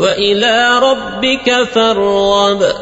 وإلى ربك فارغب.